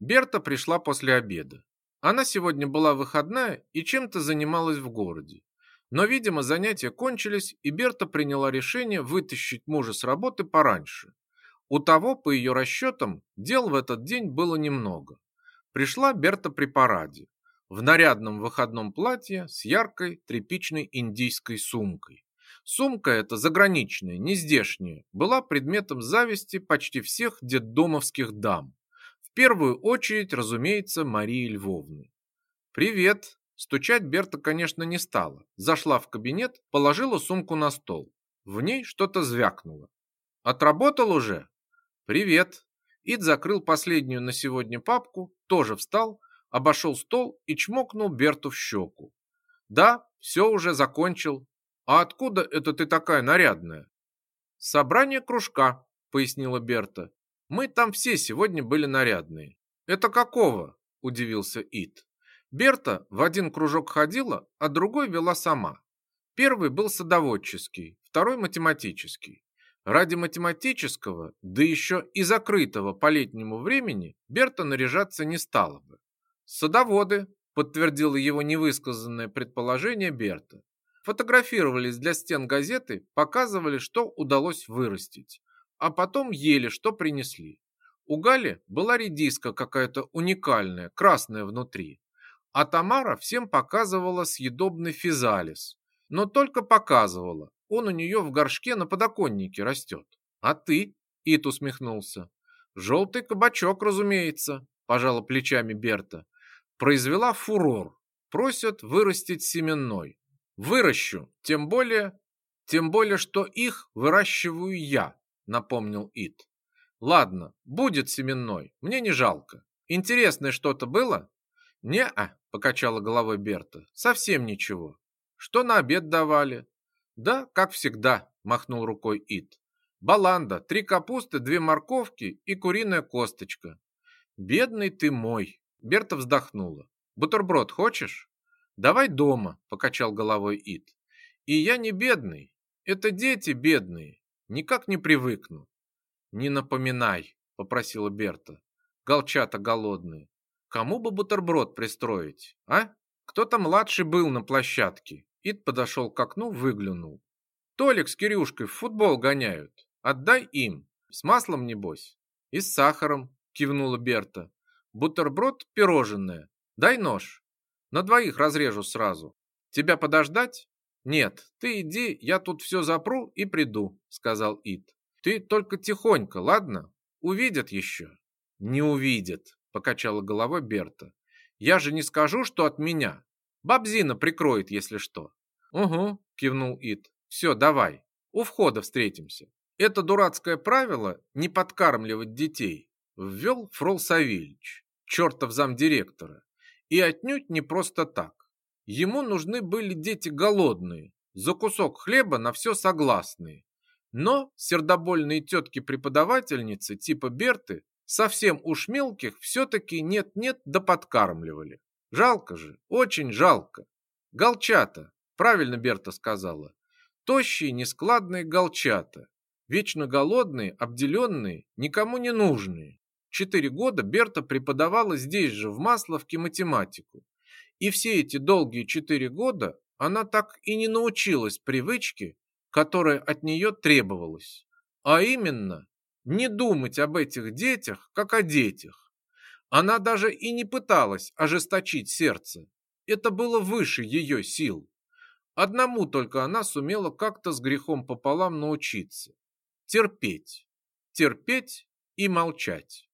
Берта пришла после обеда. Она сегодня была выходная и чем-то занималась в городе. Но, видимо, занятия кончились, и Берта приняла решение вытащить мужа с работы пораньше. У того, по ее расчетам, дел в этот день было немного. Пришла Берта при параде, в нарядном выходном платье с яркой тряпичной индийской сумкой. Сумка эта заграничная, не здешняя, была предметом зависти почти всех детдомовских дам. Первую очередь, разумеется, Марии Львовны. «Привет!» Стучать Берта, конечно, не стала. Зашла в кабинет, положила сумку на стол. В ней что-то звякнуло. «Отработал уже?» «Привет!» Ид закрыл последнюю на сегодня папку, тоже встал, обошел стол и чмокнул Берту в щеку. «Да, все уже закончил. «А откуда это ты такая нарядная?» «Собрание кружка», — пояснила Берта. «Мы там все сегодня были нарядные». «Это какого?» — удивился Ит. Берта в один кружок ходила, а другой вела сама. Первый был садоводческий, второй математический. Ради математического, да еще и закрытого по летнему времени, Берта наряжаться не стала бы. «Садоводы», — подтвердило его невысказанное предположение Берта фотографировались для стен газеты, показывали, что удалось вырастить, а потом ели, что принесли. У Гали была редиска какая-то уникальная, красная внутри, а Тамара всем показывала съедобный физалис, но только показывала, он у нее в горшке на подоконнике растет. А ты? Ит усмехнулся. Желтый кабачок, разумеется, пожала плечами Берта. Произвела фурор. Просят вырастить семенной. Выращу, тем более, тем более, что их выращиваю я, напомнил Ит. Ладно, будет семенной, мне не жалко. Интересное что-то было? Не-а, покачала головой Берта. Совсем ничего. Что на обед давали? Да, как всегда, махнул рукой Ит. Баланда, три капусты, две морковки и куриная косточка. Бедный ты мой, Берта вздохнула. Бутерброд хочешь? Давай дома, покачал головой Ит. И я не бедный, это дети бедные, никак не привыкну. Не напоминай, попросила Берта. Голчата голодные. Кому бы бутерброд пристроить, а? Кто-то младший был на площадке. Ит подошел к окну, выглянул. Толик с Кирюшкой в футбол гоняют. Отдай им. С маслом, небось? И с сахаром, кивнула Берта. Бутерброд пирожное. Дай нож. На двоих разрежу сразу. Тебя подождать? Нет, ты иди, я тут все запру и приду, сказал Ит. Ты только тихонько, ладно? Увидят еще. Не увидят, покачала головой Берта. Я же не скажу, что от меня. Бабзина прикроет, если что. Угу, кивнул Ит. Все, давай. У входа встретимся. Это дурацкое правило не подкармливать детей ввел Фрол Савельич, чертов замдиректора. И отнюдь не просто так. Ему нужны были дети голодные, за кусок хлеба на все согласные. Но сердобольные тетки-преподавательницы типа Берты совсем уж мелких все-таки нет-нет да подкармливали. Жалко же, очень жалко. Голчата, правильно Берта сказала. Тощие, нескладные голчата. Вечно голодные, обделенные, никому не нужные. Четыре года Берта преподавала здесь же, в Масловке, математику. И все эти долгие четыре года она так и не научилась привычке, которая от нее требовалась. А именно, не думать об этих детях, как о детях. Она даже и не пыталась ожесточить сердце. Это было выше ее сил. Одному только она сумела как-то с грехом пополам научиться. Терпеть. Терпеть и молчать.